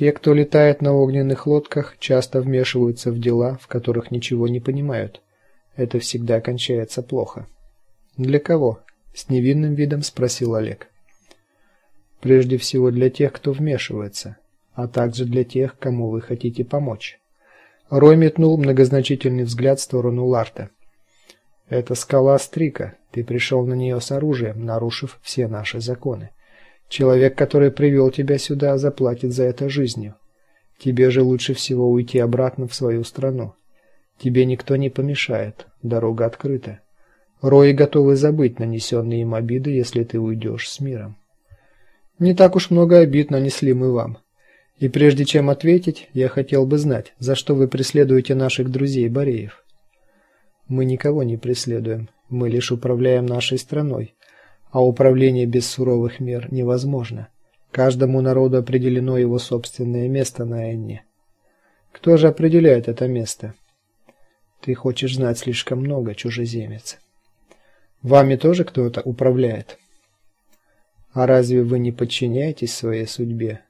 Те, кто летает на огненных лодках, часто вмешиваются в дела, в которых ничего не понимают. Это всегда кончается плохо. Для кого? с невинным видом спросил Олег. Прежде всего для тех, кто вмешивается, а также для тех, кому вы хотите помочь. Рой метнул многозначительный взгляд в сторону Ларта. Это скала Стрика. Ты пришел на нее с оружием, нарушив все наши законы. Человек, который привел тебя сюда, заплатит за это жизнью. Тебе же лучше всего уйти обратно в свою страну. Тебе никто не помешает. Дорога открыта. Рои готовы забыть нанесенные им обиды, если ты уйдешь с миром. Не так уж много обид нанесли мы вам. И прежде чем ответить, я хотел бы знать, за что вы преследуете наших друзей Бореев. Мы никого не преследуем. Мы лишь управляем нашей страной а управление без суровых мер невозможно. Каждому народу определено его собственное место на Энне. Кто же определяет это место? Ты хочешь знать слишком много, чужеземец. Вами тоже кто-то управляет. А разве вы не подчиняетесь своей судьбе?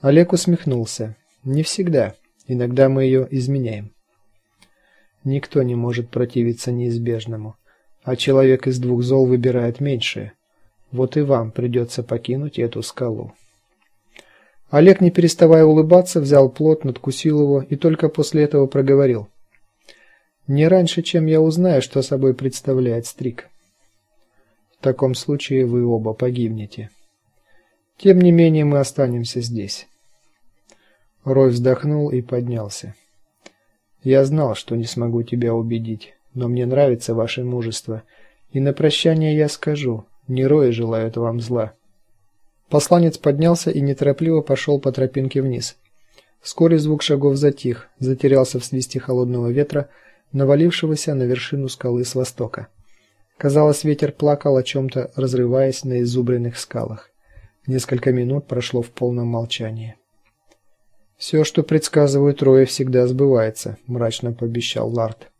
Олег усмехнулся. Не всегда. Иногда мы ее изменяем. Никто не может противиться неизбежному а человек из двух зол выбирает меньшее. Вот и вам придется покинуть эту скалу. Олег, не переставая улыбаться, взял плот, надкусил его и только после этого проговорил: "Не раньше, чем я узнаю, что собой представляет стрик. В таком случае вы оба погибнете. Тем не менее, мы останемся здесь". Рой вздохнул и поднялся. "Я знал, что не смогу тебя убедить но мне нравится ваше мужество, и на прощание я скажу: не Рои желают вам зла. Посланец поднялся и неторопливо пошел по тропинке вниз. Вскоре звук шагов затих, затерялся в свисте холодного ветра, навалившегося на вершину скалы с востока. Казалось, ветер плакал о чем то разрываясь на изубренных скалах. Несколько минут прошло в полном молчании. «Все, что предсказывают Рои, всегда сбывается, мрачно пообещал Ларт.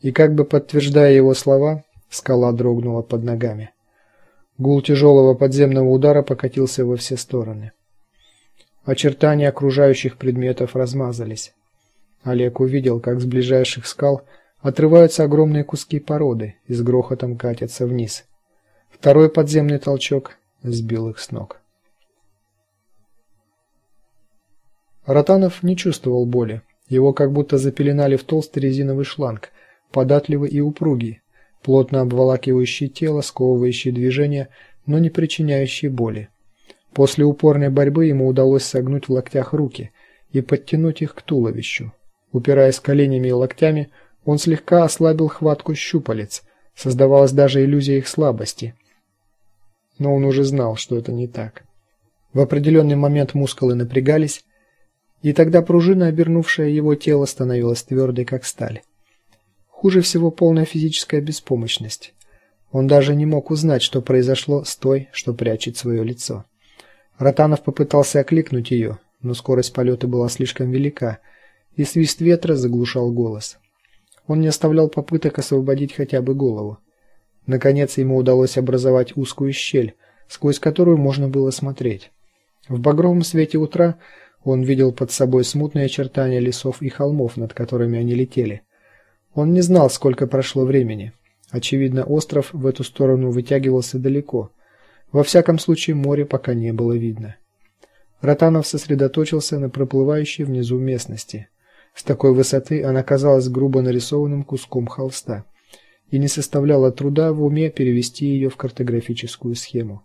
И как бы подтверждая его слова, скала дрогнула под ногами. Гул тяжелого подземного удара покатился во все стороны. Очертания окружающих предметов размазались. Олег увидел, как с ближайших скал отрываются огромные куски породы и с грохотом катятся вниз. Второй подземный толчок сбил их с ног. Ротанов не чувствовал боли. Его как будто запеленали в толстый резиновый шланг, податливый и упругий, плотно обволакивающий тело, сковывающий движения, но не причиняющий боли. После упорной борьбы ему удалось согнуть в локтях руки и подтянуть их к туловищу. Упираясь коленями и локтями, он слегка ослабил хватку щупалец. Создавалась даже иллюзия их слабости. Но он уже знал, что это не так. В определенный момент мускулы напрягались, и тогда пружина, обернувшая его тело, становилась твердой, как сталь. Хуже всего полная физическая беспомощность. Он даже не мог узнать, что произошло с той, что прячет свое лицо. Ротанов попытался окликнуть ее, но скорость полета была слишком велика, и свист ветра заглушал голос. Он не оставлял попыток освободить хотя бы голову. Наконец ему удалось образовать узкую щель, сквозь которую можно было смотреть. В багровом свете утра он видел под собой смутные очертания лесов и холмов, над которыми они летели. Он не знал, сколько прошло времени. Очевидно, остров в эту сторону вытягивался далеко. Во всяком случае, море пока не было видно. Ротанов сосредоточился на проплывающей внизу местности. С такой высоты она казалась грубо нарисованным куском холста, и не составляло труда в уме перевести ее в картографическую схему.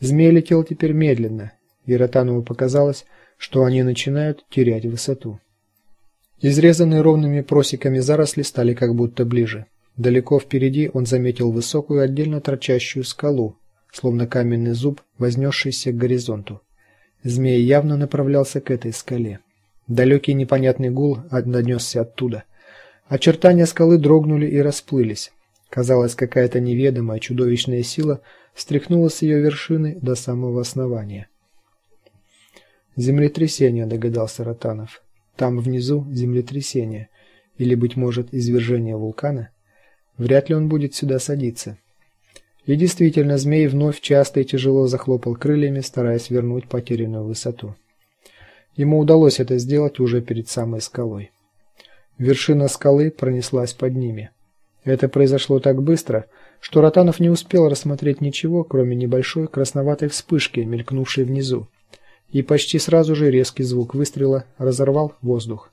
Змей летел теперь медленно, и Ротанову показалось, что они начинают терять высоту. Изрезанные ровными просеками заросли стали как будто ближе. Далеко впереди он заметил высокую отдельно торчащую скалу, словно каменный зуб, вознесшийся к горизонту. Змей явно направлялся к этой скале. Далекий непонятный гул донесся оттуда. Очертания скалы дрогнули и расплылись. Казалось, какая-то неведомая чудовищная сила встряхнула с ее вершины до самого основания. Землетрясение, догадался Ротанов. Там внизу землетрясение или быть может извержение вулкана. Вряд ли он будет сюда садиться. И действительно, змей вновь часто и тяжело захлопал крыльями, стараясь вернуть потерянную высоту. Ему удалось это сделать уже перед самой скалой. Вершина скалы пронеслась под ними. Это произошло так быстро, что Ротанов не успел рассмотреть ничего, кроме небольшой красноватой вспышки, мелькнувшей внизу. И почти сразу же резкий звук выстрела разорвал воздух.